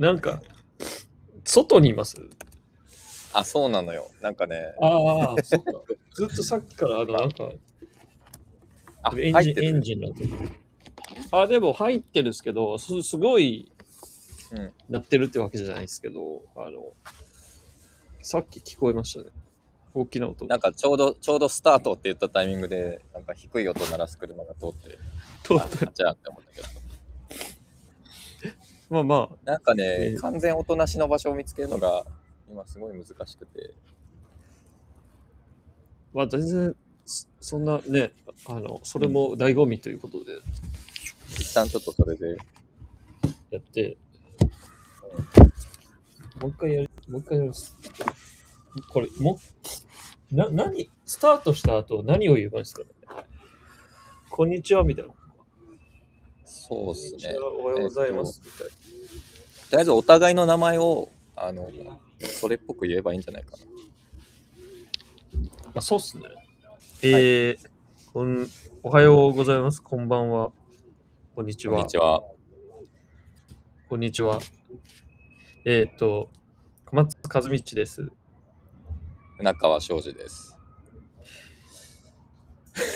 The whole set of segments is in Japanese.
なんか、外にいます？あ、そうなのよ。なんかね、ああ、そっか。ずっとさっきから、あの、なんか、あ、エンジン、エン。ジンなんて。あ、でも入ってるんですけど、すすごい、うんなってるってわけじゃないですけど、あの、さっき聞こえましたね。大きな音。なんかちょうど、ちょうどスタートって言ったタイミングで、なんか低い音鳴らす車が通って、とあじゃあって思ったけど。まあまあ、なんかえー、ね完全音なしの場所を見つけるのが、今すごい難しくて。まあ全然、そそんなね、あの、それも醍醐味ということで一旦ちょっとそれで、やって、もう一回やる、もう一回やります。これ、もう、な、何、スタートした後何を言えばいいですかねこんにちはみたいな。そうですね。おはようございます。みたいなとりあえずお互いの名前を、あの、それっぽく言えばいいんじゃないかな。まあ、そうっすね。えーこん、おはようございます。こんばんは。こんにちは。こんにちは。こんにちは。えっ、と、小松和道です。船川庄司です。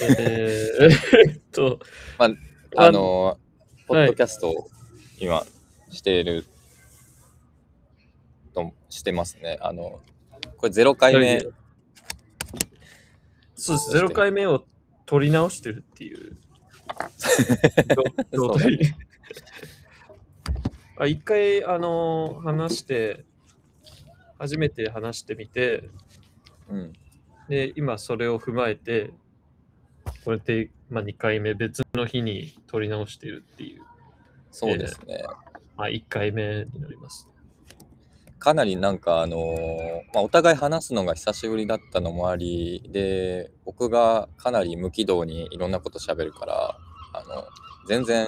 えー、えっと、あの、ポはいッドキャストを今しているとしてますね。あの、これ0回目。そうです。0回目を取り直してるっていう 状態。あ一回、あの話して、初めて話してみて、うん。で、今それを踏まえて、これで、まあ、2回目、別の日に取り直してるっていう、そうですね。まあ、1回目になります。かなりなんかあのーまあ、お互い話すのが久しぶりだったのもありで僕がかなり無軌道にいろんなこと喋るからあの全然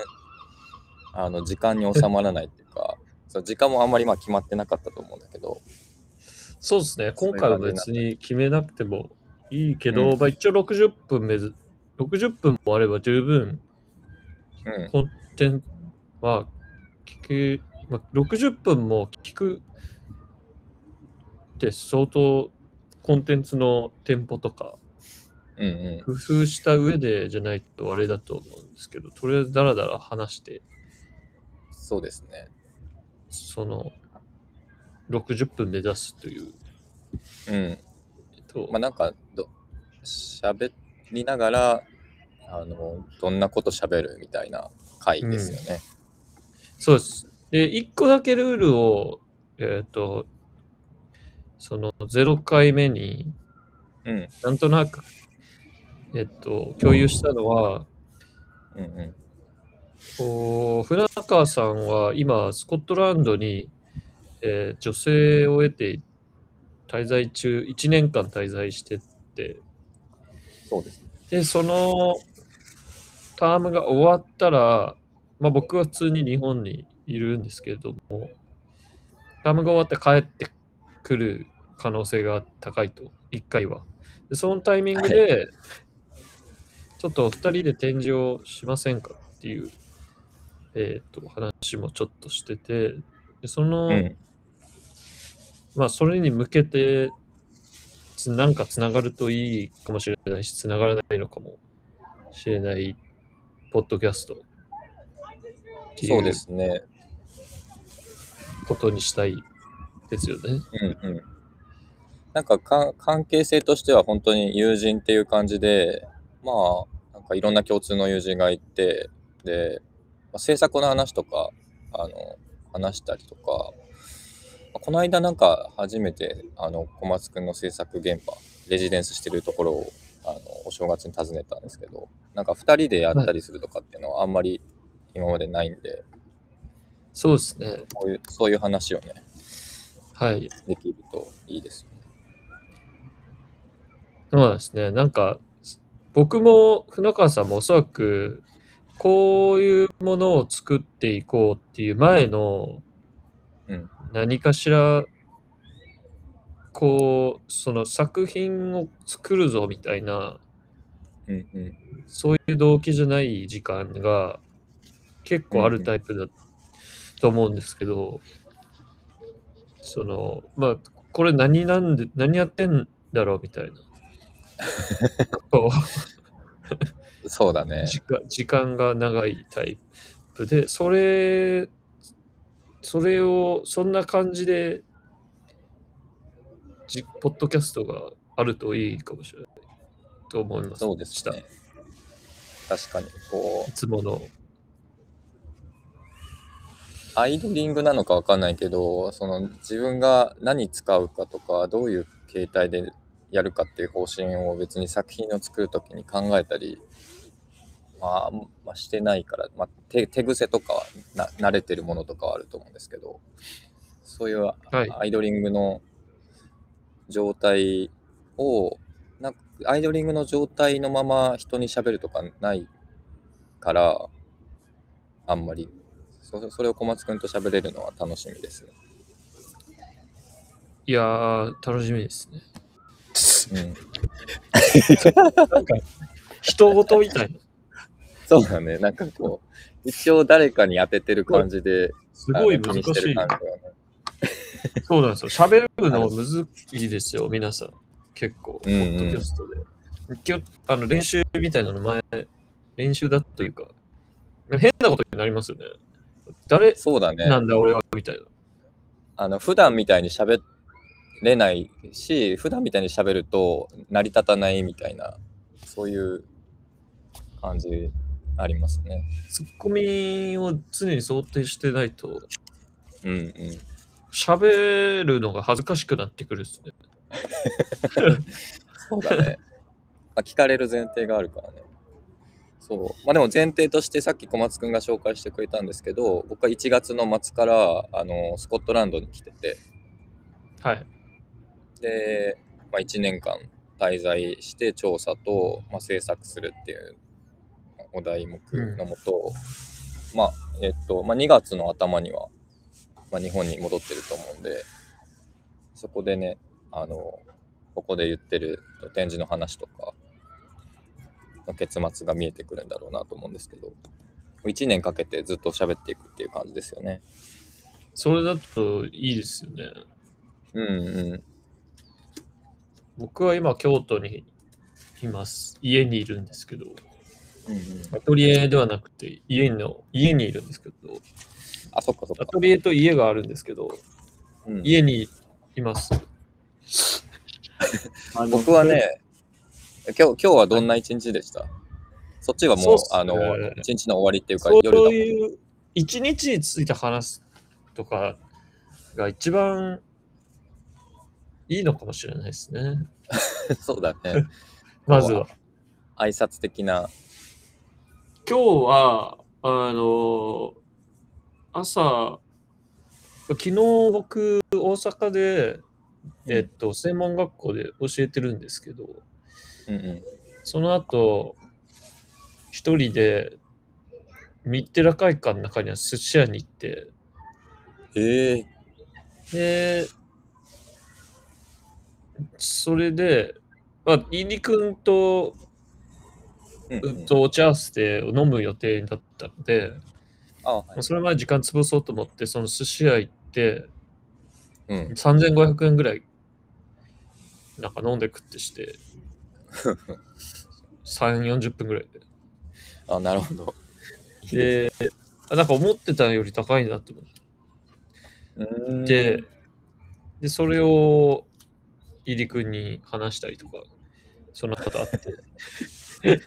あの時間に収まらないっていうか その時間もあんまりまあ決まってなかったと思うんだけどそうですね、今回は別に決めなくてもいいけど、うんまあ、一応60分めず、60分もあれば十分うんコンテンツは聞く、まあ、60分も聞くって相当コンテンツのテンポとか工夫した上でじゃないとあれだと思うんですけど、とりあえずダラダラ話して、そうですね。その60分で出すという。うん。えっとまあなんかど喋りながらあのどんなこと喋るみたいな回ですよね、そうです。で、一個だけルールを、えっ、と、その0回目にうん、なんとなく、えっ、と、共有したのは、うんうん。こう船川さんは今、スコットランドに、えー女性を得て滞在中、1年間滞在してて、そうです。で、そのタームが終わったら、まあ、僕は普通に日本にいるんですけれども、タームが終わって帰ってくる可能性が高いと、1回は。でそのタイミングで、ちょっと2人で展示をしませんかっていう、えっ、と、話もちょっとしてて、でその、うんまあ、それに向けて、つなんかつながるといいかもしれないし、つながらないのかもしれない、ポッドキャスト。っそうですね。ことにしたいですよね。うんうん、なんかか関係性としては本当に友人っていう感じでまあなんかいろんな共通の友人がいてで、まあ、制作の話とかあの話したりとか、まあこの間なんか初めてあの小松くんの制作現場レジデンスしてるところをあのお正月に訪ねたんですけどなんか2人でやったりするとかっていうのはあんまり今までないんで、そうですね。そういうそういう話をねはい。できるといいですよね。そうですね。なんか、僕も船川さんもおそらく、こういうものを作っていこうっていう前のうん何かしら、こう、その作品を作るぞみたいな、うんうんそういう動機じゃない時間が結構あるタイプだと思うんですけど、その、まあ、これ何なんで、何やってんだろうみたいな。こ そうだねう。時間時間が長いタイプで、それ、それを、そんな感じで、じポッドキャストがあるといいかもしれないと思います。そうですね。確かに、こうい、つもの。アイドリングなのかわかんないけど、その自分が何使うかとか、どういう形態でやるかっていう方針を別に作品を作るときに考えたり、まあ、まあ、してないから、まあ、手手癖とかはな慣れてるものとかはあると思うんですけど、そういうはいアイドリングの状態を、アイドリングの状態のまま人に喋るとかないから、あんまり。そそれを小松くんと喋れるのは楽しみですね。いやー、楽しみですね。うん、なんか、人事みたいな。そうだね。なんかこう、一応誰かに当ててる感じで、すごい難しいね。そうなんですよ。喋るのむずいですよ、皆さん。結構、ポッドキャストで。今日、あの練習みたいなの前、練習だというか、変なことになりますよね。誰そうだね。なんだ俺はみたいな。あの普段みたいに喋れないし、普段みたいに喋ると成り立たないみたいな、そういう感じありますね。ツッコミを常に想定してないと、うんうん。喋るのが恥ずかしくなってくるですね。そうだね。まあ、聞かれる前提があるからね。そう。まあでも前提としてさっき小松くんが紹介してくれたんですけど、僕は1月の末からあのスコットランドに来てて、はい。で、まあ、1年間滞在して調査と、まあ、制作するっていうお題目のもと、まあえっとまあ、2月の頭には、まあ、日本に戻ってると思うんでそこでねあのここで言ってる展示の話とかの結末が見えてくるんだろうなと思うんですけど1年かけてずっと喋っていくっていう感じですよね。それだといいですよね。うんうん僕は今、京都にいます。家にいるんですけど、うんうん、アトリエではなくて家の、家にいるんですけど、あそっかそっか。アトリエと家があるんですけど、うん家にいます。僕は、ね、今日今日はどんな一日でした？そっちはもうそうあの一日の終わりっていうかそう夜だもんいう一日について話すとかが一番いいのかもしれないですね。そうだね。まずは。挨拶的な。今日は、あの、朝、昨日僕、大阪で、えっと、専門学校で教えてるんですけど、うんうん。その後、一人で、ミッテラ会館の中には寿司屋に行って、ええで、それで、まあ、入りくんと、うんうんとお茶合わせて飲む予定だったので、あ、はいまあそれまで時間潰そうと思って、その寿司屋行って、うん。3500円ぐらい、なんか飲んで食ってして、3、40分ぐらい あ、なるほど。で。なんか思ってたより高いなっうーんて、で、それを入りくんに話したりとか、そんなことあって。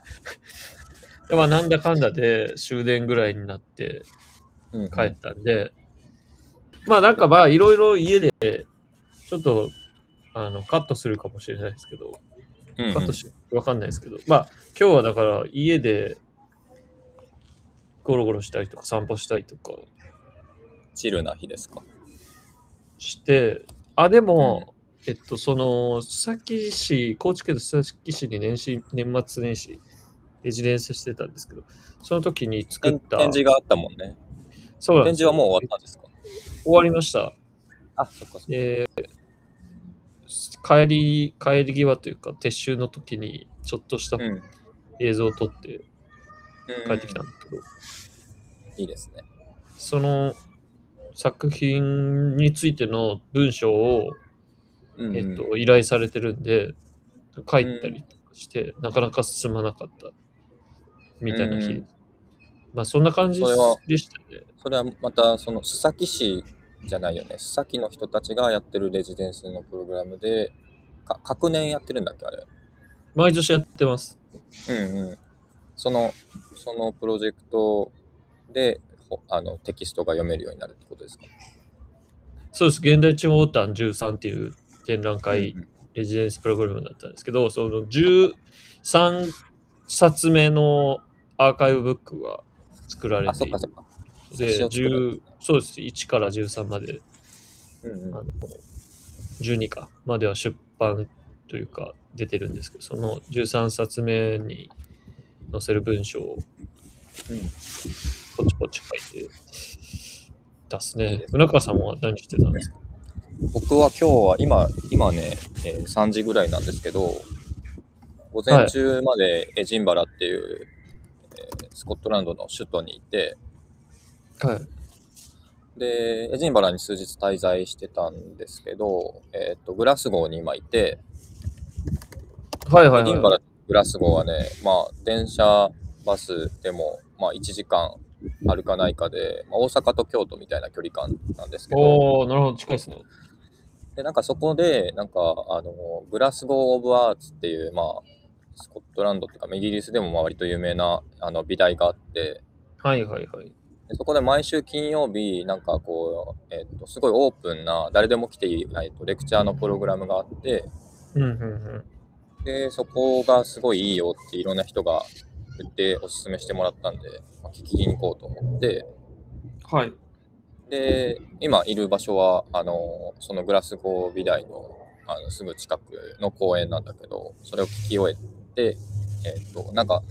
でまあ、なんだかんだで終電ぐらいになってうんうん帰ったんで、まあなんかまあいろいろ家でちょっとあのカットするかもしれないですけど、うんうんカットし、わかんないですけど、まあ今日はだから家でゴロゴロしたりとか散歩したりとかチルな日ですか？して、あ、でも、えっと、その、須崎市、高知県の須崎市に年始、年末年始、レジデンスしてたんですけど、その時に作展った、展示があったもんね。展そうなんですよ示はもう終わったんですか？終わりました。あ、そっかそっか。で、帰り、帰り際というか、撤収の時に、ちょっとしたうん。映像を撮って帰ってきたんうんですけど、いいですね。その、作品についての文章を、うんうんえっと、依頼されてるんで、書いたりとかして、なかなか進まなかったみたいな日、うんまあそんな感じでしたね。それはまた、その須崎市じゃないよね。須崎の人たちがやってるレジデンスのプログラムで、か各年やってるんだっけ、あれ。毎年やってます。うんうん。その、そのプロジェクトで、ほあのテキストが読めるようになるってことですか？そうです。現代地方端13っていう展覧会、うんレジデンスプログラムだったんですけど、その13冊目のアーカイブブックが作られあ、ているそっかそっか。で冊子を作る10そうです。1から13まで、うんうんあの12かまでは出版というか出てるんですけど、その13冊目に載せる文章をうんポチポチ書いて出すね。村川さんは何してたんですか？僕は今日は今、今ね、えー3時ぐらいなんですけど、午前中までエジンバラっていう、えースコットランドの首都にいて、はい。で、エジンバラに数日滞在してたんですけど、えっ、と、グラスゴーに今いて、はいはいエディンバラはい。グラスゴーはね、まあ、電車、バスでも、まあ、1時間あるかないかで、まあ、大阪と京都みたいな距離感なんですけど、おー、なるほど、近いですね。で、なんかそこで、なんか、あの、グラスゴー・オブ・アーツっていう、まあ、スコットランドっていうか、イギリスでもまあ割と有名なあの美大があって、はいはいはい。でそこで毎週金曜日、なんかこう、えっと、すごいオープンな、誰でも来ていい、えっと、レクチャーのプログラムがあって、うんうんうん。で、そこがすごいいいよっていろんな人が言っておすすめしてもらったんで、まあ、聞きに行こうと思って、はい。で、今いる場所は、あの、そのグラスゴー美大のあのすぐ近くの公園なんだけど、それを聞き終えて、えっ、と、なんか、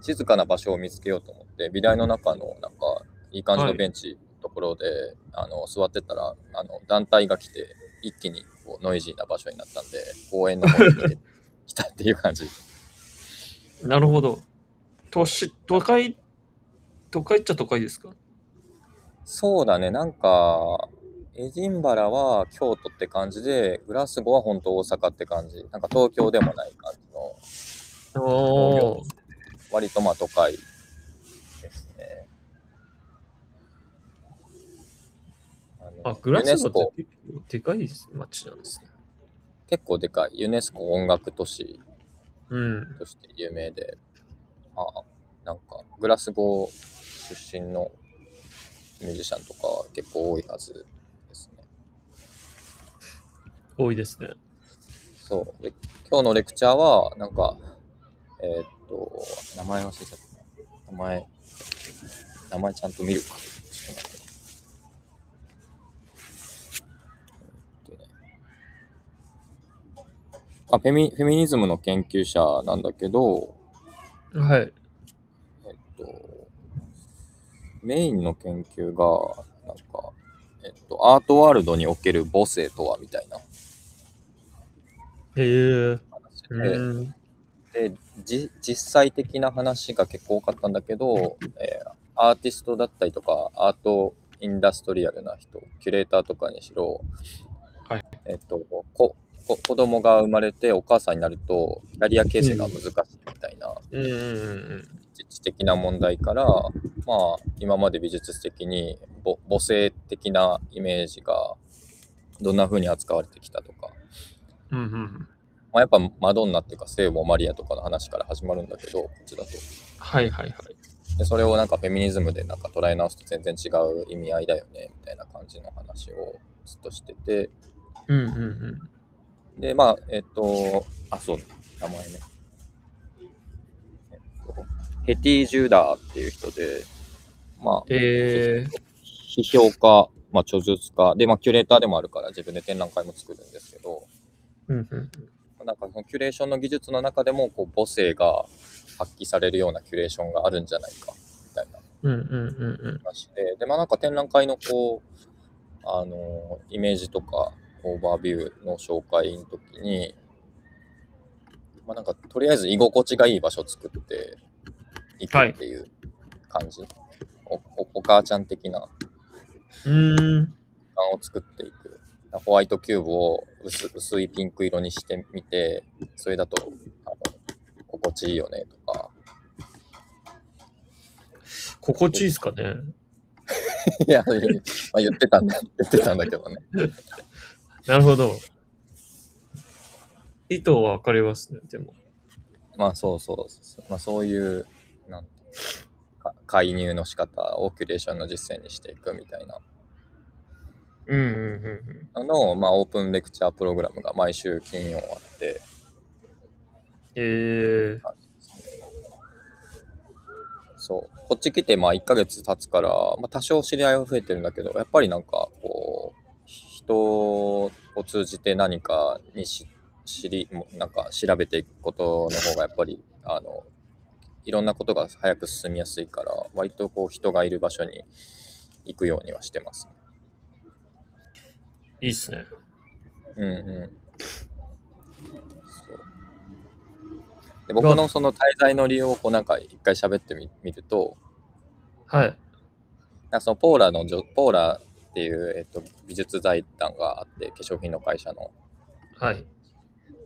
静かな場所を見つけようと思って、美大の中の、なんか、いい感じのベンチのところで、あの、座ってたら、あの、団体が来て、一気にこうノイジーな場所になったんで、公園の方に逃げて きたっていう感じ。なるほど。都市、都会、都会っちゃ都会ですか？そうだね、なんか、エジンバラは京都って感じで、グラスゴーは本当大阪って感じ。なんか東京でもない感じの。割とまあ都会ですね。あグラスゴって結構でかい街なんですね。結構でかい。ユネスコ音楽都市うん。として有名で、まあ、なんかグラスゴー出身のミュージシャンとかは結構多いはずですね。多いですね。そう。で今日のレクチャーは、なんか、えーっと、名前忘れちゃった。名前、名前ちゃんと見るか。ちょっと待ってえーっとねあフェミフェミニズムの研究者なんだけど、はい。えっと、メインの研究が、なんか、えっと、アートワールドにおける母性とはみたいな。へえ。話うで、じ実際的な話が結構多かったんだけど、えーアーティストだったりとかアートインダストリアルな人キュレーターとかにしろ、はい。えっとここ子供が生まれてお母さんになるとキャリア形成が難しいみたいな、うんうんうん実地的な問題から、まあ、今まで美術的にぼ母性的なイメージがどんな風に扱われてきたとか、うん。うんうん。まあ、やっぱマドンナっていうか聖母マリアとかの話から始まるんだけどこっちだと。はいはいはい。でそれをなんかフェミニズムでなんか捉え直すと全然違う意味合いだよねみたいな感じの話をずっとしててうんうんうん。でまあえっとあそうだ名前ね、えっと、ヘティ・ジュダーっていう人でまあえ批評家、まあ、著述家で、まあ、キュレーターでもあるから自分で展覧会も作るんですけどー。うんうん。なんかそのキュレーションの技術の中でもこう母性が発揮されるようなキュレーションがあるんじゃないかみたいなうんうんうんうん。話で、で、まあなんか展覧会のこう、あの、イメージとかオーバービューの紹介の時に、まあなんかとりあえず居心地がいい場所を作っていくっていう感じ。おおお母ちゃん的なうーん。版を作っていく。ホワイトキューブを薄薄いピンク色にしてみて、それだとあの心地いいよねとか。心地いいですかね。いや、まあ、言ってたんだ、言ってたんだけどね。なるほど。意図はわかりますね、でも。まあそうそう、まあ、そういうなんか介入の仕方をキュレーションの実践にしていくみたいな。うんうんうんのの、まあ、オープンレクチャープログラムが毎週金曜あって、えー、そう、こっち来てまあ1ヶ月経つから、まあ、多少知り合いは増えてるんだけど、やっぱりなんかこう、人を通じて何かにし知り、もなんか調べていくことの方がやっぱり、あの、いろんなことが早く進みやすいから、割とこう人がいる場所に行くようにはしてます。いいっすね。うんうん。そうで僕のその滞在の理由をこうなんか一回喋ってみみると、はい。なんかそのポーラのジョポーラっていう、えっと、美術財団があって化粧品の会社のはい。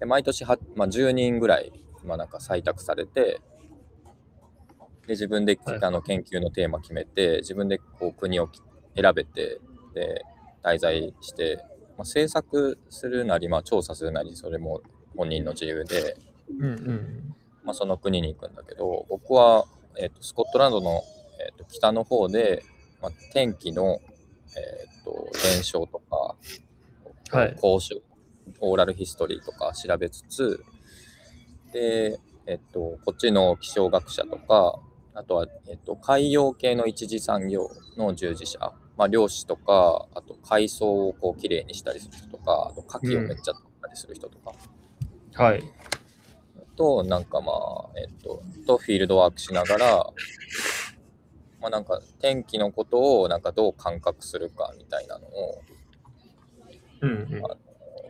で毎年は、まあ、10人ぐらい、まあ、なんか採択されてで自分で、はいあの研究のテーマ決めて自分でこう国をき選べてで滞在して、まあ、制作するなり、まあ、調査するなりそれも本人の自由で、うんうん。まあ、その国に行くんだけど僕は、えっとスコットランドの、えっと北の方で、まあ、天気の、えっと現象とか、はい交渉オーラルヒストリーとか調べつつで、えっと、こっちの気象学者とかあとは、えっと、海洋系の一次産業の従事者、まあ、漁師とかあと海藻をこうきれいにしたりする人とかあと牡蠣をめっちゃ取ったりする人とか、はい。と、なんかまあ、えっと、とフィールドワークしながら、まあなんか天気のことをなんかどう感覚するかみたいなのを、うんうん。ま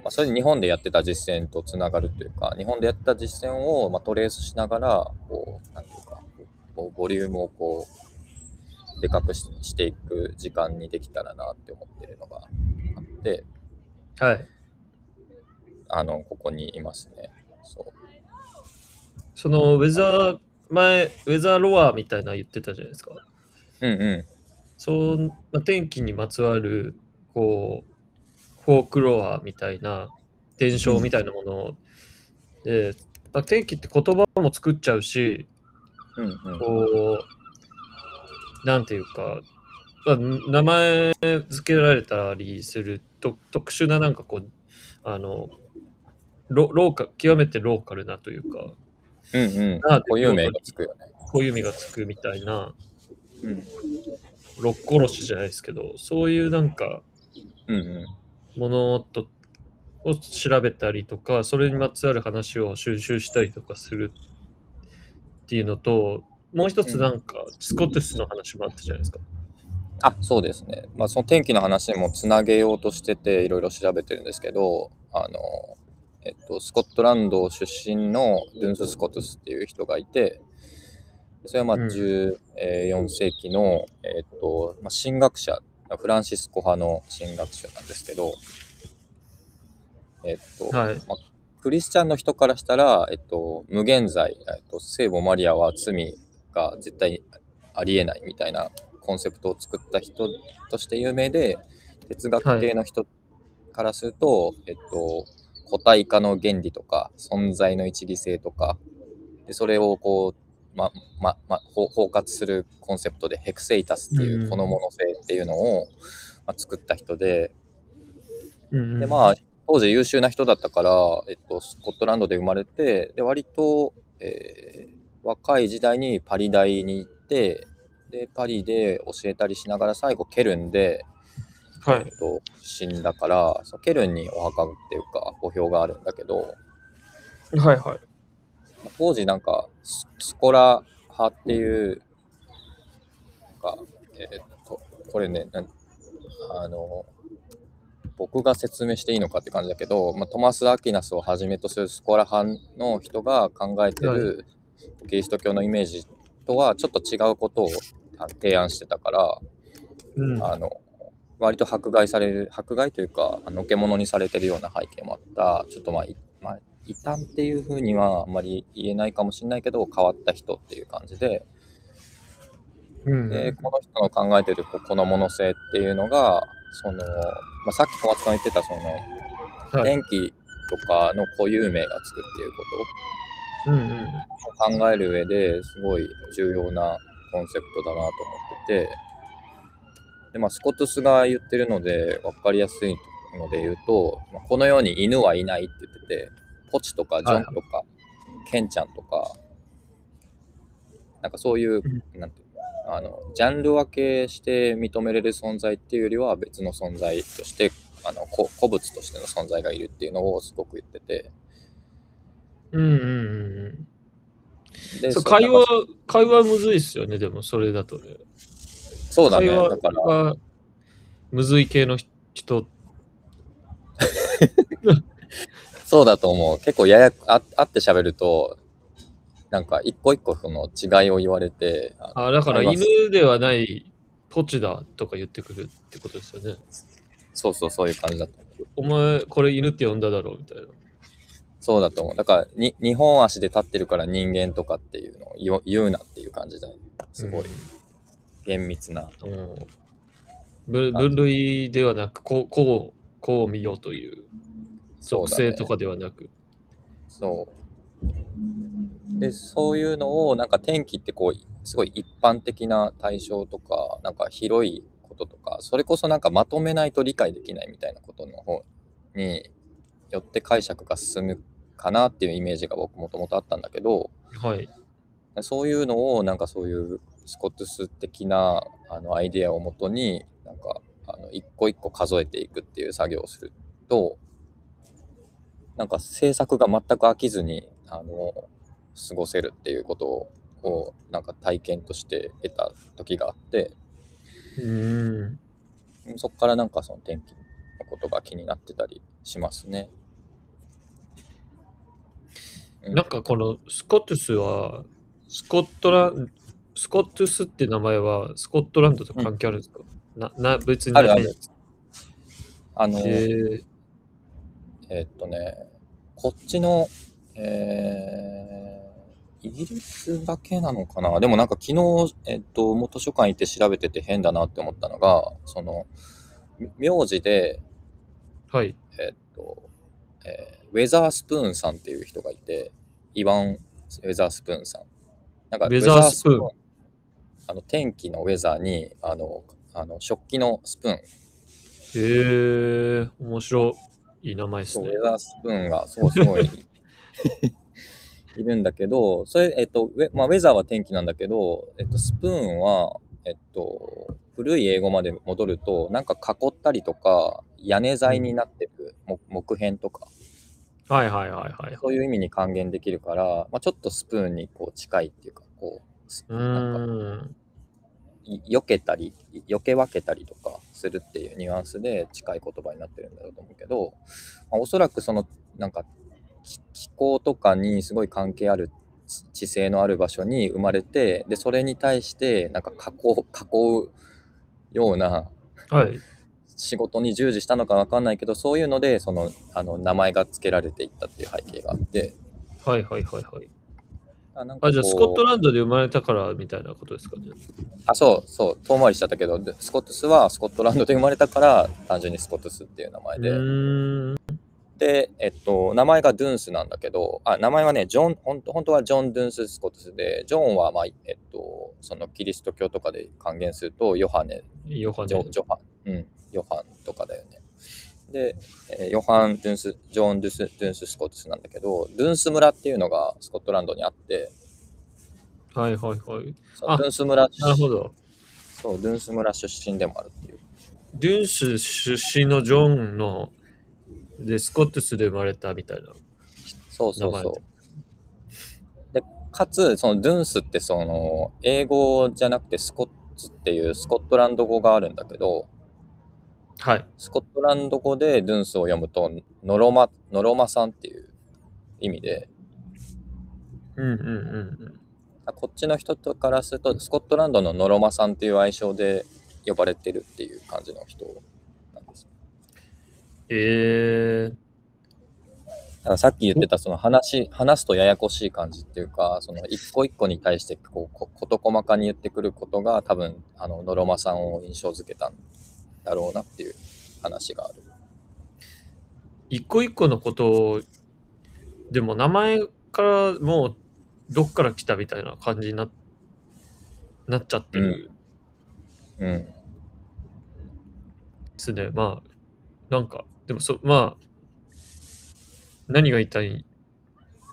あそれで日本でやってた実践とつながるというか、日本でやってた実践をまあトレースしながら、こう、なんていうか、こうボリュームをこう、でかくししていく時間にできたらなって思ってるのがあって、はい。あの、ここにいますね。そう。そのウェザー、前、ウェザーロアみたいなの言ってたじゃないですか。うんうん。そう、まあ、天気にまつわる、こう、フォークロアみたいな、伝承みたいなもので、まあ、天気って言葉も作っちゃうし、うんうん。こう、なんていうか、まあ、名前付けられたりすると特殊ななんかこう、あの、ロローカ極めてローカルなというか、うんうん。あ固有名がつくよね。こういう意味がつくみたいな、うん。六殺しじゃないですけど、そういうなんか、うん。ものとを調べたりとか、それにまつわる話を収集したりとかするっていうのと、もう一つなんか、スコティスの話もあったじゃないですか。あそうですね。まあ、その天気の話もつなげようとしてて、いろいろ調べてるんですけど、あの、えっと、スコットランド出身のドゥンス・スコトゥスっていう人がいて、それはまあうん14世紀の、えっとまあ、神学者、フランシスコ派の神学者なんですけど、えっと、はい。まあクリスチャンの人からしたら、えっと、無限罪、えっと、聖母マリアは罪が絶対ありえないみたいなコンセプトを作った人として有名で、哲学系の人からすると、えっと、固体化の原理とか、存在の一理性とか、でそれをこう、ま、ま、ま、包包括するコンセプトでヘクセイタスっていううんこのもの性っていうのを、まあ、作った人で、でまあ当時優秀な人だったから、えっと、スコットランドで生まれてで割と、えー若い時代にパリ大に行ってでパリで教えたりしながら最後ケルンで、はいえっ。と、死んだからそうケルンにお墓っていうか墓標があるんだけどはいはい。当時なんかススコラ派っていうなんか、えっとこれねあの僕が説明していいのかって感じだけど、まあ、トマス・アキナスをはじめとするスコラ派の人が考えてるキリスト教のイメージとはちょっと違うことをあ提案してたから、うん。あの割と迫害される、迫害というか、のけ者にされてるような背景もあった、ちょっとままあ、異端っていうふうにはあんまり言えないかもしれないけど、変わった人っていう感じで、うん。で、この人の考えてるこうこの物性っていうのが、その、まあ、さっき小松さん言ってた、その、はい。電気とかの固有名がつくっていうこと。を考える上ですごい重要なコンセプトだなと思ってて、で、まあ、スコトゥスが言ってるので分かりやすいので言うと、まあこの世に犬はいないって言ってて、ポチとかジョンとか、ケンちゃんとか、なんかそういう、なんていうのあの、ジャンル分けして認めれる存在っていうよりは別の存在として、あのこ古物としての存在がいるっていうのをすごく言ってて、うんうんうんうん。で会話、会話むずいっすよね、でもそれだとね。そうだね。会話だから、がむずい系の人、そうだと思う。結構やや、あ会って喋ると、なんか一個一個その違いを言われて、ああだから犬ではないポチだとか言ってくるってことですよね。そうそうそういう感じだと。お前、これ犬って呼んだだろうみたいな。そうだと思う。だからに、日本足で立ってるから人間とかっていうのを言お言うなっていう感じだよ。すごい厳密な。うん。分類ではなく、こう、こう、こう見ようという属性とかではなく。そう。で、そういうのを、なんか天気ってこう、すごい一般的な対象とか、なんか広いこととか、それこそなんかまとめないと理解できないみたいなことの方によって解釈が進むかなっていうイメージが僕もともとあったんだけど、はい。そういうのをなんかそういうスコトゥス的なあのアイデアをもとになんかあの一個一個数えていくっていう作業をするとなんか制作が全く飽きずにあの過ごせるっていうことをなんか体験として得た時があってうん。そこからなんかその天気のことが気になってたりしますね。うんなんかこのスコトゥスは、スコットランスコットゥスって名前はスコットランドと関係あるんですか、なな別にあるある。あの、へーえーっとね、こっちの、えー、イギリスだけなのかな？でもなんか昨日、えっと、もう図書館行って調べてて変だなって思ったのが、その、み名字で、はい。えっと、えーウェザースプーンさんっていう人がいて、イワン・ウェザースプーンさん。なんかウェザースプーンウェあの天気のウェザーにあのあの食器のスプーンへえ、面白い。いい名前ですねウェ。ザースプーンが、そう、すごいいるんだけど、それ、えっと、ウェ,、まあ、ウェザーは天気なんだけど、えっと、スプーンは、えっと、古い英語まで戻ると、なんか囲ったりとか、屋根材になってる木木片とか、はいはいはいはい。そういう意味に還元できるから、まあ、ちょっとスプーンにこう近いっていうか、こう、なんか避けたり、避け分けたりとかするっていうニュアンスで近い言葉になってるんだろうと思うけど、まあ、おそらくそのなんか気気候とかにすごい関係ある地地勢のある場所に生まれて、で、それに対してなんか囲う囲うようなはい。仕事に従事したのかわかんないけど、そういうのでそのあの名前が付けられていったっていう背景があって、はいはいはいはい。あなんかあ、じゃあスコットランドで生まれたからみたいなことですかね。あ、そうそう、遠回りしちゃったけど、でスコットスはスコットランドで生まれたから、単純にスコットスっていう名前うで。で、えっと、名前がドゥンスなんだけど、あ、名前はね、ジョン、ほんと本当はジョン・ドゥンス・スコットスで、ジョンは、まあ、えっと、そのキリスト教とかで還元すると、ヨハネ、ヨハネジョジョハン、うん、ヨハンとかだよね。で、えーヨハン・ドゥンス、ジョン・ドゥンス・ドゥンス・スコットスなんだけど、ドゥンス村っていうのがスコットランドにあって、はいはいはい。ドゥンス村、なるほど。そう、ドゥンス村出身でもあるっていう。デュンス出身のジョンのでスコットスで生まれたみたいな。そうそうそう。で、かつ、そのドゥンスってその、英語じゃなくてスコッツっていうスコットランド語があるんだけど、はい。スコットランド語でドゥンスを読むと、ノロマ、ノロマさんっていう意味で、うんうんうんあこっちの人とからすると、スコットランドのノロマさんっていう愛称で呼ばれてるっていう感じの人なんです。えー、だからさっき言ってたその話話すとややこしい感じっていうかその一個一個に対してこうこ事細かに言ってくることが多分あのノロマさんを印象づけたんだろうなっていう話がある。一個一個のことを、でも名前からもうどっから来たみたいな感じにななっちゃってるうん。ですね。まあ、なんか、でもそ、まあ、何が言いたい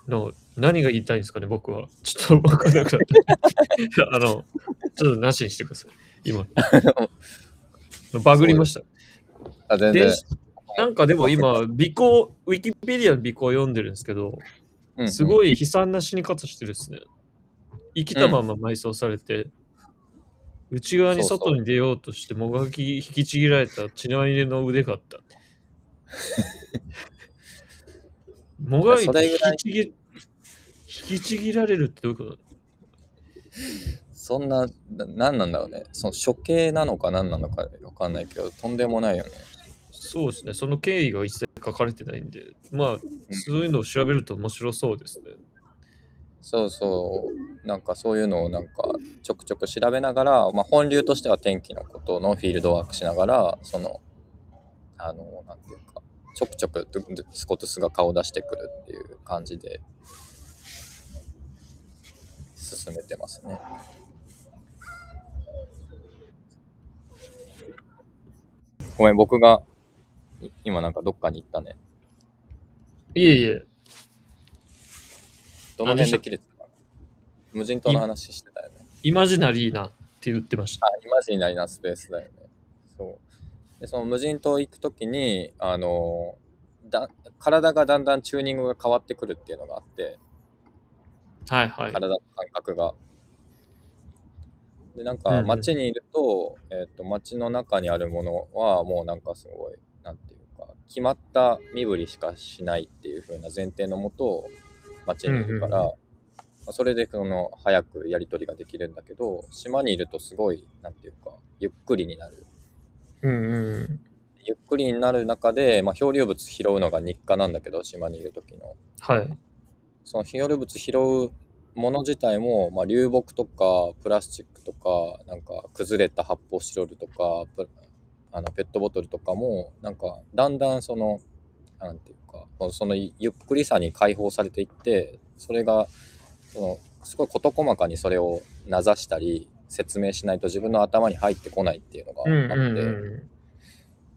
の、何が言いたいんですかね、僕は。ちょっと分かんなくなった。あの、ちょっとなしにしてください。今。バグりました。あ全然で、なんかでも今、尾行、ウィキペディアの尾行を読んでるんですけど、すい。ごい悲惨な死に方してるですね。生きたまま埋葬されて、内側に外に出ようとして、もがき引きちぎられた血の入れの腕があった。もがいて引きちぎ引きちぎられるってどういうことそんな、ななんなんだろうね。その処刑なのか何なのかわかんないけど、とんでもないよね。そうですね。その経緯が一切書かれてないんで、まあ、そういうのを調べると面白そうですね。そうそう、なんかそういうのをなんかちょくちょく調べながら、まあ、本流としては天気のことのフィールドワークしながら、その、あの、なんていうか、ちょくちょくスコトゥスが顔を出してくるっていう感じで進めてますね。ごめん、僕がい今なんかどっかに行ったね。いえいえ、どの辺で切れてたかな無人島の話してたよね。イマジナリーなって言ってました。あ、イマジナリーなスペースだよね。そう。で、その無人島行くときに、あのだ、体がだんだんチューニングが変わってくるっていうのがあって、はいはい。体の感覚が。で、なんか街にいると、えっ、と、街の中にあるものはもうなんかすごい、なんていうか、決まった身振りしかしないっていう風な前提のもと、街にいるから、まあそれでその早くやり取りができるんだけど、島にいるとすごい、なんていうか、ゆっくりになる。うんうん。ゆっくりになる中で、まあ、漂流物拾うのが日課なんだけど、島にいる時の。はい。その漂流物拾うもの自体も、まあ、流木とかプラスチックとかなんか崩れた発泡スチロールとかプあのペットボトルとかもなんかだんだんそのなんていうかそのゆっくりさに解放されていってそれがそのすごい事細かにそれを名指したり説明しないと自分の頭に入ってこないっていうのがうんあって。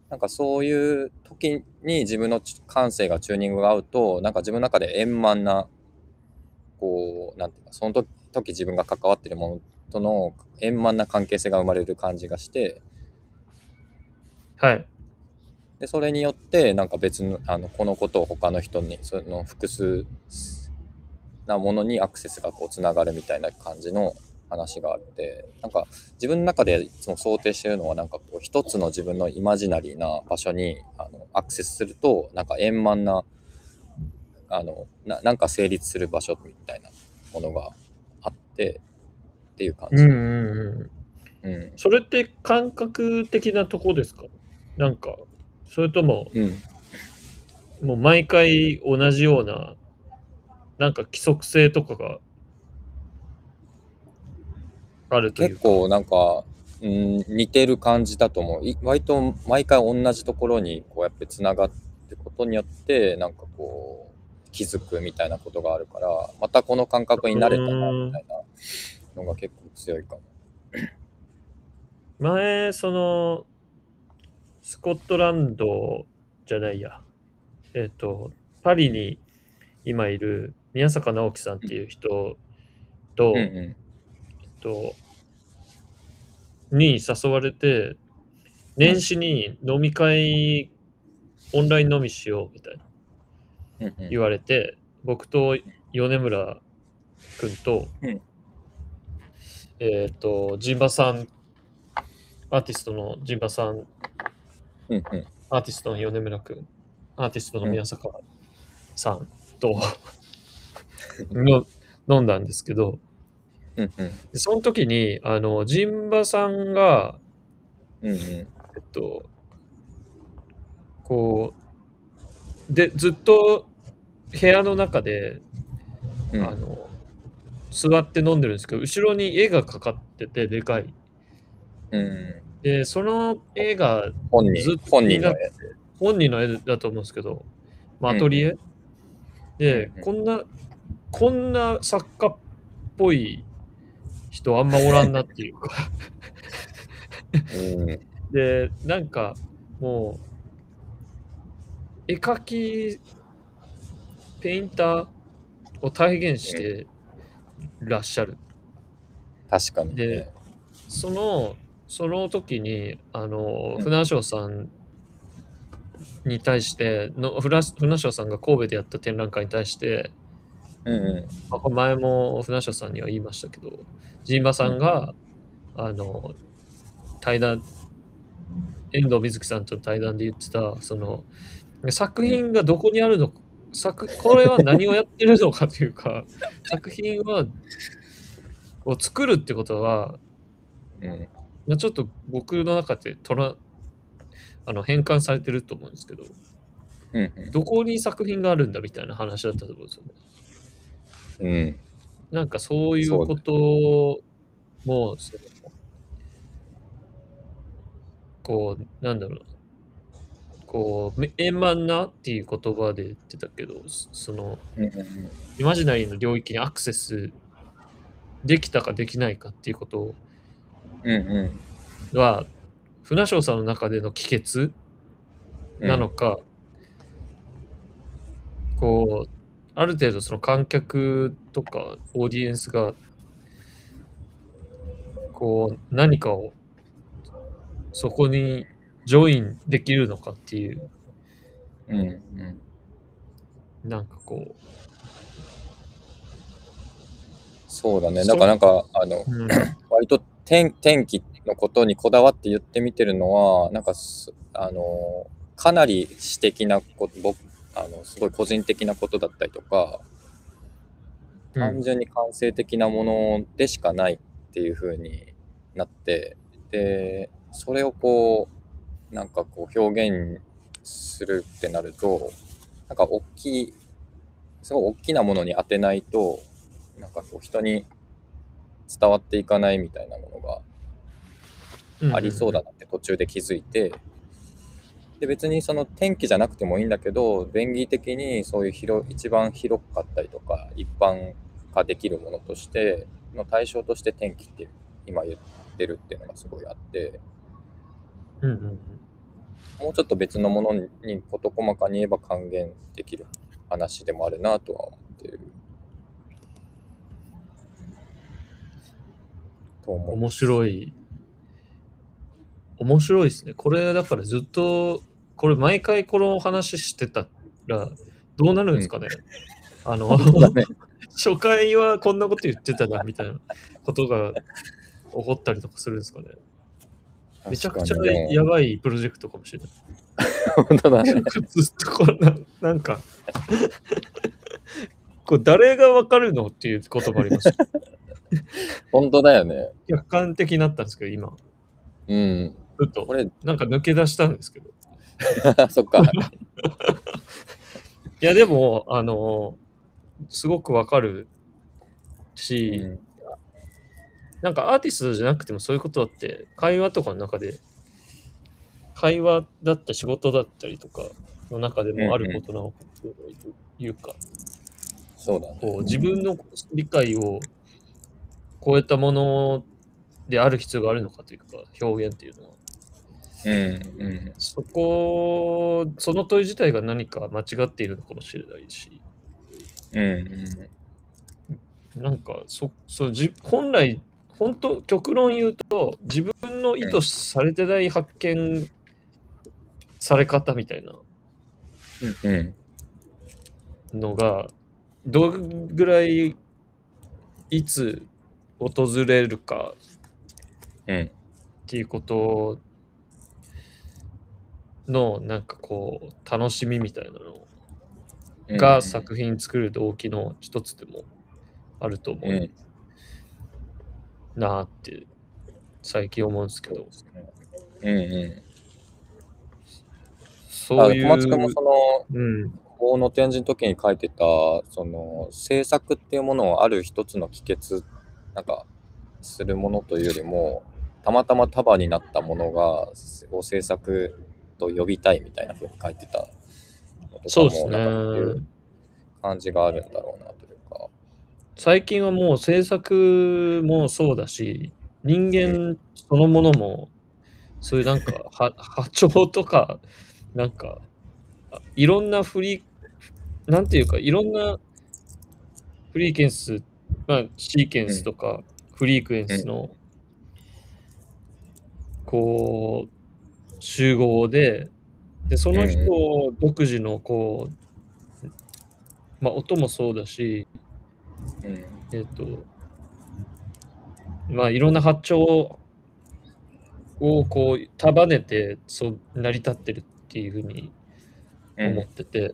なんかそういう時に自分の感性がチューニングが合うと、なんか自分の中で円満な、こう、なんていうか、その時時自分が関わってるものとの円満な関係性が生まれる感じがして、はい。で、それによって、なんか別の、あの、このことを他の人に、その複数なものにアクセスがこう、つながるみたいな感じの話があって、なんか自分の中でいつも想定してるのは、なんかこう、一つの自分のイマジナリーな場所にあのアクセスすると、なんか円満な、あのな、なんか成立する場所みたいなものがあって、っていう感じ。うんうんうん。うん。それって感覚的なとこですか？なんか、それとも、うん。もう毎回同じような、なんか規則性とかがあるというか。結構なんか、うん、似てる感じだと思う。い割と毎回同じところにこうやってつながってことによって、なんかこう、気づくみたいなことがあるから、またこの感覚になれたな、みたいなのが結構強いかも。前、その、スコットランドじゃないや、えっ、と、パリに今いる宮坂直樹さんっていう人と、うんえうっと、に誘われて、年始に飲み会、オンライン飲みしようみたいな。言われて、僕と米村君と、うんえっ、と、ジンバさん、アーティストのジンバさん、うんうん。アーティストの米村君、アーティストの宮坂さんと、の飲んだんですけど、うんうん。でその時に、あの、ジンバさんが、うんうん。えっと、こう、で、ずっと部屋の中で、うん。あの、座って飲んでるんですけど、後ろに絵がかかってて、でかい。うん。で、その絵が本人、と本人の絵。本人の絵だと思うんですけど、まあアトリエ、でうんうん、こんな、こんな作家っぽい人あんまおらんなっていうか、うん。で、なんかもう、絵描き、ペインターを体現してらっしゃる。確かに、でね。その、その時に、あの、うん船翔さんに対しての、船船翔さんが神戸でやった展覧会に対して、うんうまあ、これ前も船翔さんには言いましたけど、ジンバさんが、あの、対談、遠藤瑞希さんとの対談で言ってた、その、作品がどこにあるのか、作これは何をやってるのかというか、作品は、を作るってことは、ん。うん。まあ、ちょっと僕の中でとらあの変換されてると思うんですけど、うんうん。どこに作品があるんだみたいな話だったと思うんですよね。うん。なんかそういうことも、こう、なんだろうな。こう、め円満なっていう言葉で言ってたけど、そその、うんうんイマジナリーの領域にアクセスできたかできないかっていうことうんうんは、船翔さんの中での帰結うん。なのか、こう、ある程度その観客とかオーディエンスが、こう、何かをそこにジョインできるのかっていう、うんうん。なんかこそうだね。だからなんか、あの、う、うん、割と天天気のことにこだわって言ってみてるのは、なんかす、あの、かなり私的なこと、僕、あの、すごい個人的なことだったりとか、単純に感性的なものでしかないっていう風になって、で、それをこう、なんかこう表現するってなると、なんか大きい、すごい大きなものに当てないと、なんかこう人に伝わっていかないみたいなものがうんありそうだなって途中で気づいて、で別にその天気じゃなくてもいいんだけど便宜的にそういう広一番広かったりとか一般化できるものとしての対象として天気って今言ってるっていうのがすごいあってうんうんうんもうちょっと別のものに事細かに言えば還元できる話でもあるなとは思ってる。と思う。面白い。面白いですね。これだからずっと、これ毎回この話してたらどうなるんですかね。あの、そうだね初回はこんなこと言ってたなみたいなことが起こったりとかするんですかね。めちゃくちゃやばいプロジェクトかもしれない。本当だね。ずっとこんな、なんか、これ誰がわかるのっていうこともあります。本当だよね。客観的になったんですけど、今。うん。ちょっとこ、れ、なんか抜け出したんですけど。そっか。いや、でも、あの、すごくわかるし、うんなんかアーティストじゃなくてもそういうことだって、会話とかの中で、会話だったり仕事だったりとかの中でもあることなのかというか、そうだね。こう自分の理解を超えたものである必要があるのかというか、表現っていうのは。うんうんそこ、その問い自体が何か間違っているのかもしれないし、うんうんなんかそ、そうじ本来、本当、極論言うと、自分の意図されてない発見され方みたいなのが、どれぐらい、いつ訪れるかっていうことの、なんかこう、楽しみみたいなのが作品作る動機の一つでもあると思うなって最近思うんですけど。うんうん。そういう。あ小松君もその、うん。法の展示の時に書いてた、その、制作っていうものをある一つの帰結、なんか、するものというよりも、たまたま束になったものが、を制作と呼びたいみたいな風に書いてたのとかもそうですなんかそういうね。感じがあるんだろうなと。最近はもう制作もそうだし、人間そのものも、そういうなんか、は波長とか、なんか、あいろんなフリー、なんていうか、いろんなフリーケンス、まあ、シーケンスとか、フリークエンスの、こう、集合で、で、その人独自の、こう、まあ、音もそうだし、うん。えっ、と、まあ、いろんな波長をこう束ねてそう成り立ってるっていうふうにうん、思ってて、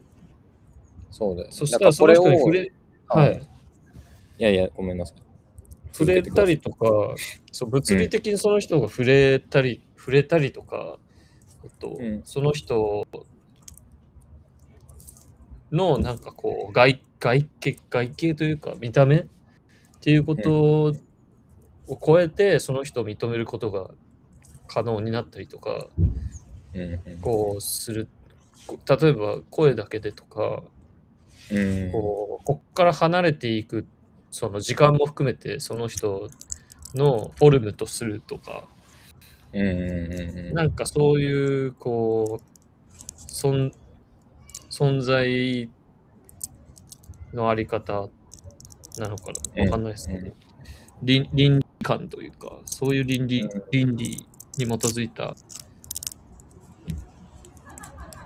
そうだよね。そしたらその人に触れ,、ははいい、いやいや、ごめんなさい。触れたりとか、そう物理的にその人が触れたり、触れたりとか、あとうんその人のなんかこう外外形外形というか見た目っていうことを超えてその人を認めることが可能になったりとかこうする。こ例えば声だけでとかうん。こうこっから離れていくその時間も含めてその人のフォルムとするとかなんかそういうこう存存在のあり方なのかな？わかんないですけど、うん倫倫理観というかそういう倫理うん。倫理に基づいた。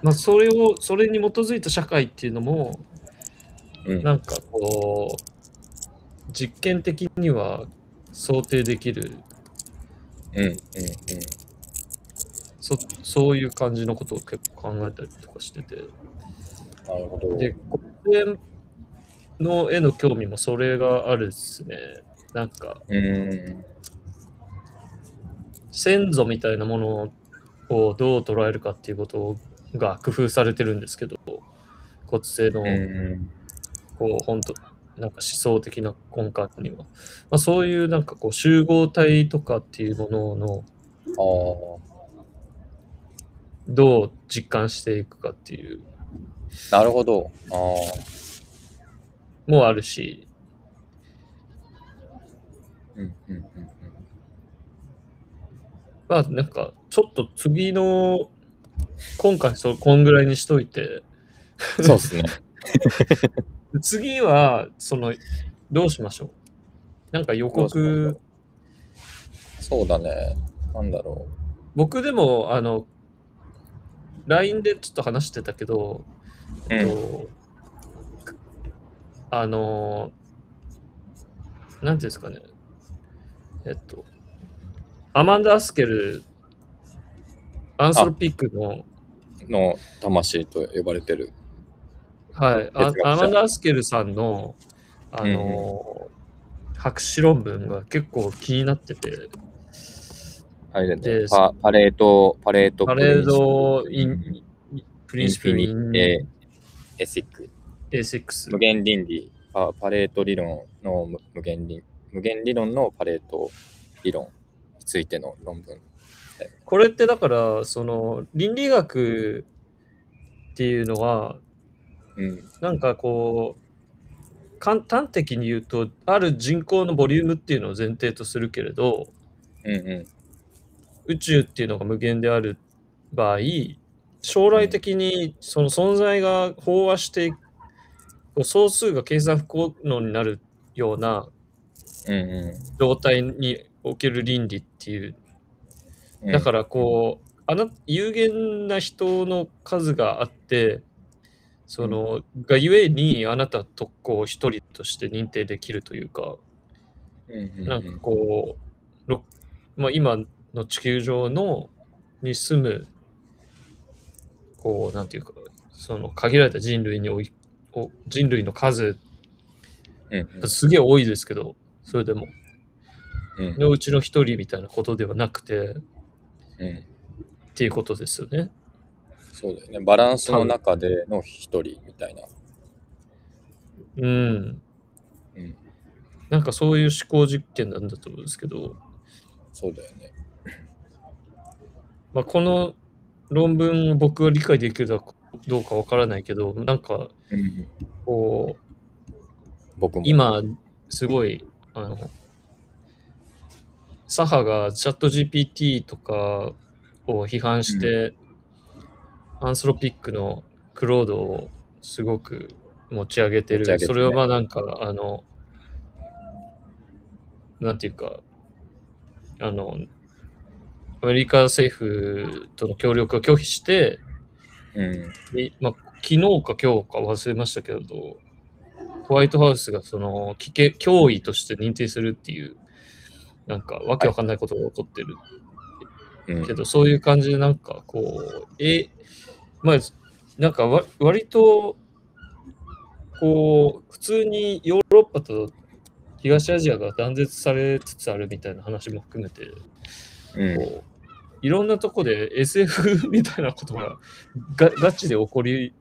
まあそれをそれに基づいた社会っていうのもうん。なんかこう実験的には想定できる。うんうんそそういう感じのことを結構考えたりとかしてて。なるほど。で公園の絵の興味もそれがあるですね。なんかうん先祖みたいなものをどう捉えるかっていうことが工夫されてるんですけど骨性のうんこう本当なんか思想的な根幹には、まあ、そういうなんかこう集合体とかっていうもののあどう実感していくかっていう。あ、なるほど。ああ、もあるしうんうんうんまあなんかちょっと次の今回そうこんぐらいにしといてうん。そうですね。次はそのどうしましょうなんか予告うそうだね。なんだろ僕でもあの LINE でちょっと話してたけど、う。えっとあのなんていうんですかね。えっとアマンダ・アスケルアンソロピックのの魂と呼ばれてる。はい、アマンダ・アスケルさんの、あの博士論文が結構気になってて、あれででね、パパレート、パレートパレード・イイン・プリンンシプル・イフィン・エシック。A6 無。限倫理、パパレート理論の無無限理無限理論のパレート理論についての論文。これってだから、その倫理学っていうのは、うん。なんかこう、簡単的に言うと、ある人口のボリュームっていうのを前提とするけれど、うんう宇宙っていうのが無限である場合将来的にその存在が飽和してこう総数が計算不可能になるような状態における倫理っていうん。だからこうあな有限な人の数があってそのがゆえにあなた特攻一人として認定できるというかなんかこう、ろまあ、今の地球上のに住む、こう、なんていうか、その限られた人類においお人類の数、うんうんすげえ多いですけど、それでも、うんのうちの一人みたいなことではなくて、うんっていうことですよね。そうだよね。バランスの中での一人みたいな。うん。うん。なんかそういう思考実験なんだと思うんですけど、そうだよね。まあ、この論文を僕は理解できるかどうかわからないけど、なんかうん。こう、僕も。今すごい、あの、左派がチャット GPT とかを批判して、アンスロピックのクロードをすごく持ち上げてる。てねそれはまあなんか、あの、なんていうか、あの、アメリカ政府との協力を拒否して、うん。でまあ、昨日か今日か忘れましたけど、ホワイトハウスがその危険脅威として認定するっていう、なんかわけわかんないことが起こってるうんけど、そういう感じでなんかこう、え、まあ、なんかわ割と、こう、普通にヨーロッパと東アジアが断絶されつつあるみたいな話も含めて、うん。いろんなとこで SF みたいなことががガチで起こり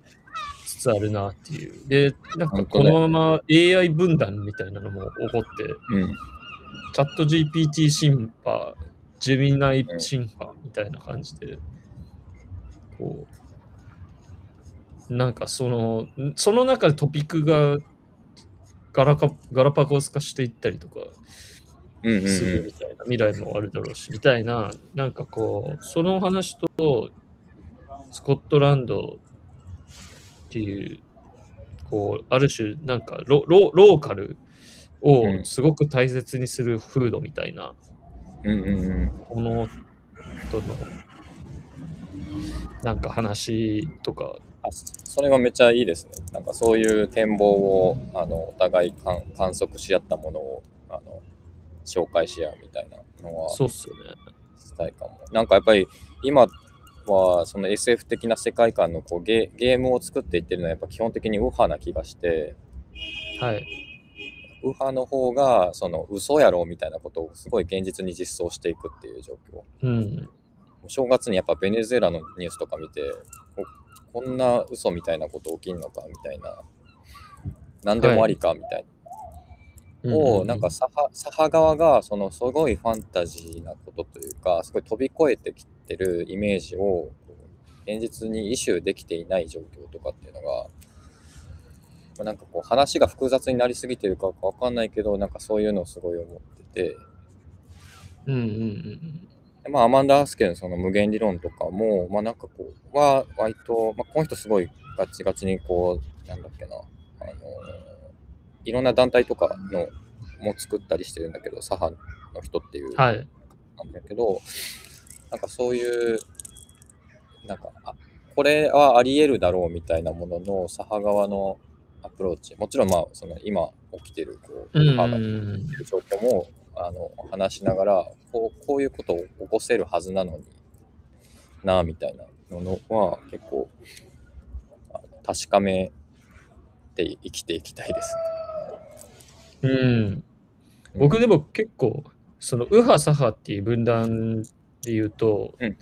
つつあるなっていう。で、なんかこのまま AI 分断みたいなのも起こって、うん。チャット GPT 進化、ジェミナイ進化みたいな感じで、こう、なんかその、その中でトピックがガラかガラパゴス化していったりとか。するみたいな未来もあるだろうし、みたいな、なんかこう、その話と、スコットランドっていう、こう、ある種、なんかロロローカルをすごく大切にする風土みたいなうん。うん。うん。ものとの、なんか話とか、あそれはめっちゃいいですね。なんかそういう展望をあのお互い観観測し合ったものをあの紹介し合うみたいなのはそうっすよね。したいかも。なんかやっぱり今はその SF 的な世界観のこうゲゲームを作っていってるのはやっぱ基本的に右派な気がして、はい。右派の方がその嘘やろみたいなことをすごい現実に実装していくっていう状況。うん。正月にやっぱベネズエラのニュースとか見て、ここんな嘘みたいなこと起きんのかみたいな、何でもありかみたいな、を、なんか左派左派側がそのすごいファンタジーなことというか、すごい飛び越えてきてるイメージを現実にイシューできていない状況とかっていうのが、まあなんかこう話が複雑になりすぎてるかわかんないけど、なんかそういうのをすごい思ってて、うんうんうんでまあ、アマンダ・アスケのその無限理論とかも、まあなんかこう、は割と、まあ、この人すごいガチガチにこう、なんだっけな、あのいろんな団体とかのも作ったりしてるんだけど、左派の人っていううん。はい。なんだけど、なんかそういう、なんか、あこれはあり得るだろうみたいなものの左派側のアプローチ、もちろんまあ、その今起きてるこう、うんうん右派がうん。状況もあの話しながらこうこういうことを起こせるはずなのになみたいなのは結構確かめて生きていきたいですうん。僕でも結構、その右派左派っていう分断で言うと、うん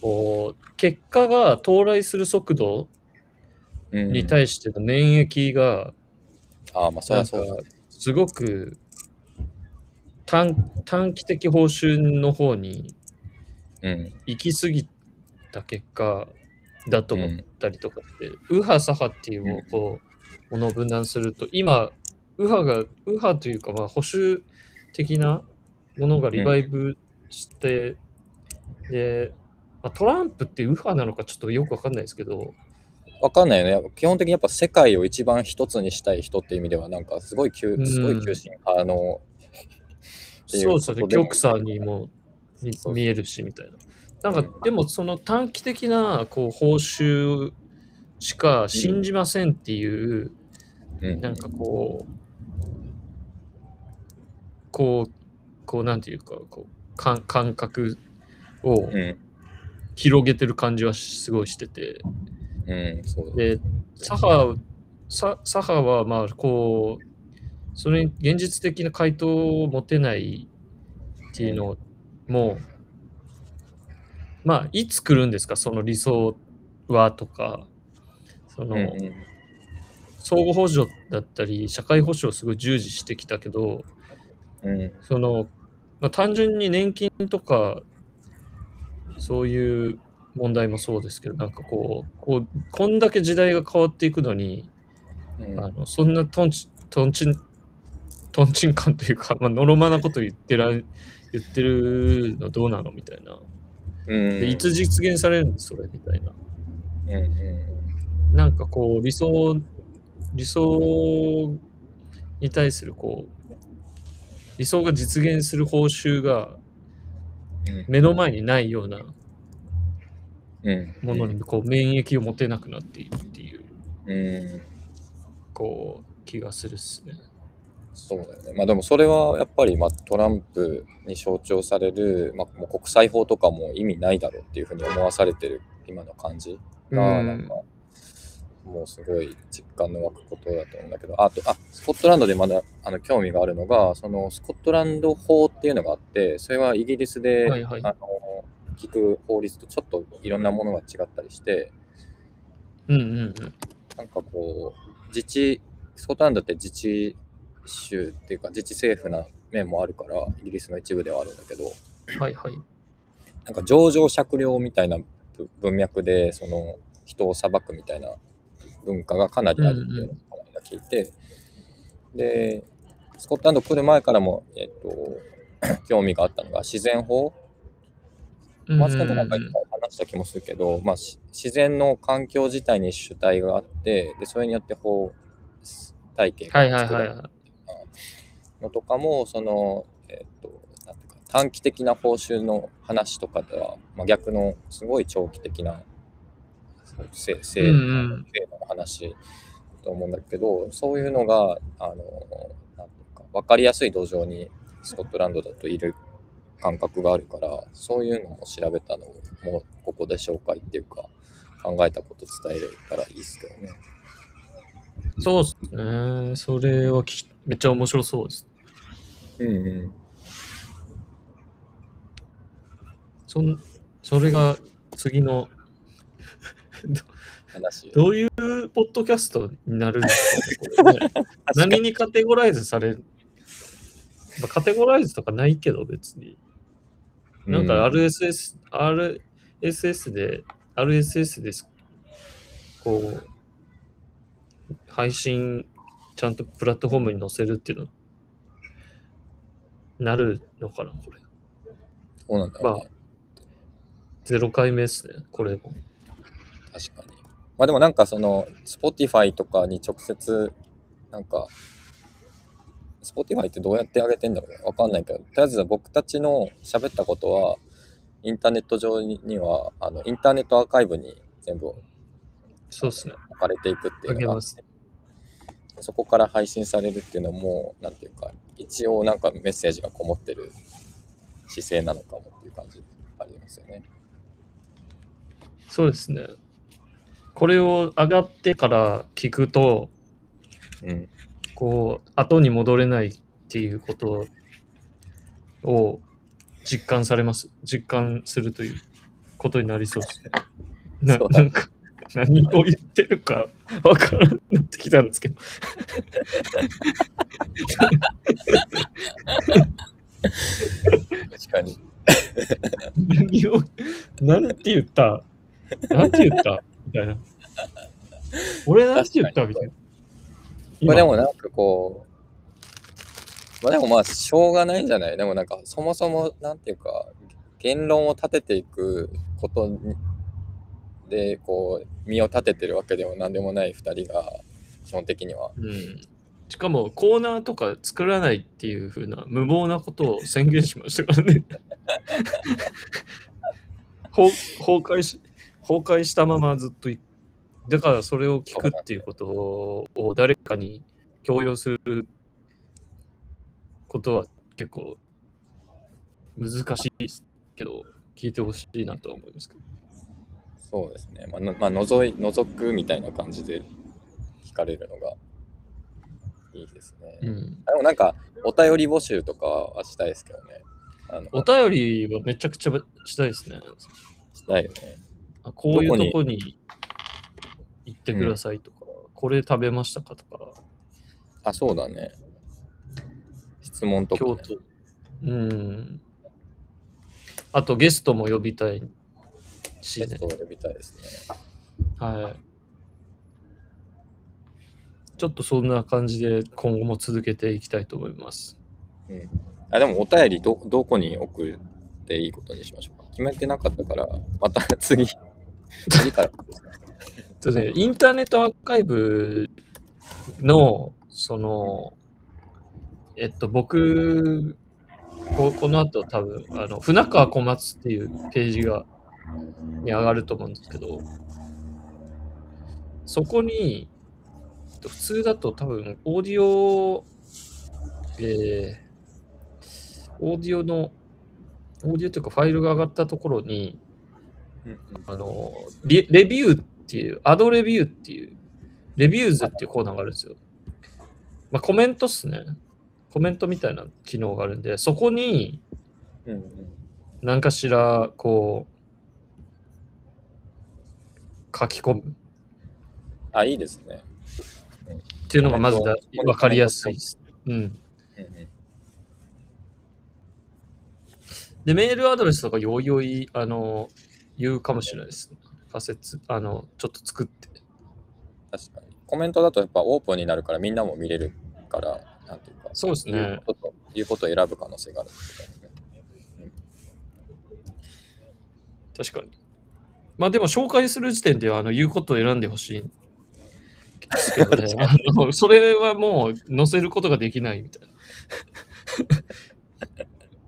こう結果が到来する速度に対しての免疫が、ああまあそそうだすごく短短期的報酬の方にうん。行き過ぎた結果だと思ったりとかって、右派左派っていうのをこう、ものを分断すると、今、右派が、右派というか、まあ、保守的なものがリバイブして、で、まあ、トランプって右派なのかちょっとよくわかんないですけど、わかんないよね。基本的にやっぱ世界を一番一つにしたい人っていう意味ではなんかすごい急うん。すごい急進派のうそうで。すよね、極左にも見えるしみたいな。なんか、でもその短期的なこう報酬しか信じませんっていう、うん。なんかこう、こう、こうなんていうか、こう感感覚をうん。広げてる感じはすごいしてて、うんそうだで、左派さ左派はまあこう、それに現実的な回答を持てないっていうのも、まあ、いつ来るんですか、その理想はとか、その、うんうん。相互補助だったり、社会保障をすごい従事してきたけど、うんその、まあ、単純に年金とか、そういう問題もそうですけど、なんかこう、こうこんだけ時代が変わっていくのに、うんあのそんなとんちとんちん、とんちんかんというか、まあのろまなこと言ってら言ってるのどうなのみたいな。うんでいつ実現されるんです、それみたいな。うんうんなんかこう、理想、理想に対するこう、理想が実現する報酬がうん目の前にないようなうんものにこう免疫を持てなくなっているっていう、うんこう、気がするっすね。そうだよね。まあでもそれはやっぱりまあトランプに象徴される、まあ、もう国際法とかも意味ないだろうっていうふうに思わされてる今の感じがうんなんかもうすごい実感の湧くことだと思うんだけどあとあスコットランドでまだあの興味があるのがそのスコットランド法っていうのがあってそれはイギリスで、はいはいあの聞く法律とちょっといろんなものが違ったりしてうんうんうん。なんかこう、自治、スコットランドって自治州っていうか自治政府な面もあるから、イギリスの一部ではあるんだけど、はいはい。なんか上場酌量みたいなぶ文脈で、その人を裁くみたいな文化がかなりあるっていうのを聞いて、で、スコットランド来る前からも、えっと、興味があったのが自然法。松本なんか一回話した気もするけど、まあ、し自然の環境自体に主体があってでそれによって法体系が作られる。のとかもその、えっとなんていうか短期的な報酬の話とかでは、まあ、逆のすごい長期的なそう制うん制うん。制度の話だと思うんだけどそういうのがあのなんか分かりやすい土壌にスコットランドだといる感覚があるからそういうのも調べたのをもうここで紹介っていうか考えたこと伝えれたらいいですけどね。そうですね。それはきめっちゃ面白そうです。うんうんそんそれが次の話どういうポッドキャストになるんですかねこれね 何にカテゴライズされる、まあ、カテゴライズとかないけど別に。なんか RSS、RSS で、RSS です。こう、配信、ちゃんとプラットフォームに載せるっていうの、なるのかな、これ。そうなんだろうね、0回目ですね、これも。確かに。まあでもなんかその Spotify とかに直接なんか Spotify ってどうやって上げてんだろうねわかんないけど、とりあえず僕たちの喋ったことはインターネット上ににはあのインターネットアーカイブに全部そうですね。置かれていくっていうのがそこから配信されるっていうのもなんていうか一応なんかメッセージがこもってる姿勢なのかもっていう感じありますよね。そうですね。これを上がってから聞くと、うん。こう、後に戻れないっていうことを実感されます。実感するということになりそうですね。ななんか、何を言ってるかわからんなってきたんですけど。確かに。何を、なんて言った？なんて言った？みたいな。俺なんて言ったみたいな。まあでもなんかこう、まあでもまあしょうがないんじゃない？でもなんかそもそもなんていうか、言論を立てていくことにで、こう、身を立ててるわけでもなんでもない二人が、基本的には。うん、しかもコーナーとか作らないっていう風な無謀なことを宣言しましたからね。崩 崩壊し崩壊したままずっといだからそれを聞くっていうことを誰かに強要することは結構難しいけど聞いてほしいなとは思いますけど。そうですね。まあ、のまあ、覗い、覗くみたいな感じで聞かれるのがいいですね。うん、でもなんか、お便り募集とかはしたいですけどね。あのお便りはめちゃくちゃしたいですね。だよね。あこういうとこに行ってくださいとか、これ食べましたかとか、あ、そうだね。質問とか、ね。京都。うん。あとゲストも呼びたいしねゲスト。を呼びたいですね。はい。ちょっとそんな感じで今後も続けていきたいと思います。うん。あ、でもお便りど、どこに送っていいことにしましょうか。決めてなかったから、また次、次からですね。そうですね、インターネットアーカイブの、その、えっと、僕、ここの後多分、あの、船川小松っていうページが、に上がると思うんですけど、そこに、えっと普通だと多分、オーディオ、えーオーディオの、オーディオというかファイルが上がったところに、あのレ、レビューっていう、アドレビューっていう、レビューズっていうコーナーがあるんですよ。まあ、コメントっすね。コメントみたいな機能があるんで、そこに何かしら、こう、書き込むあ、いいですね。っていうのがまずだ分かりやすいです。うんで、メールアドレスとかよいよい、あの、言うかもしれないです。仮説、あの、ちょっと作って。確かに。コメントだとやっぱオープンになるからみんなも見れるから、なんていうか、そうですね言うこと言うことを選ぶ可能性があるってことですね。確かに。まあでも紹介する時点ではあの言うことを選んでほしいんですけどね。それはもう載せることができないみたいな。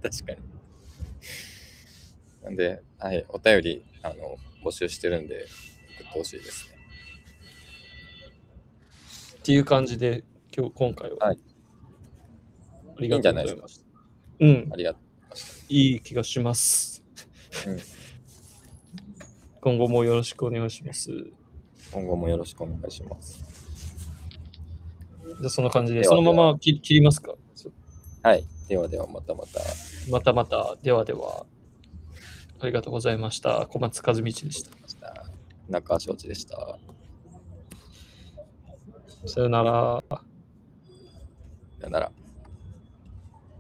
確かに。なんで、はい、お便りあの募集してるんで、送ってほしいですね。っていう感じで今日今回は。はいありがとうございいいんじゃないでました。うん、ありがといい気がします。うん今後もよろしくお願いします。じう。今後もよろしくお願いします。ゃあそんな感じで、ではそのまま切切りますか？はい。ではではまたまた。またまた、ではでは。ありがとうございました。小松和道でした。中庄司でした。さよなら。さよなら。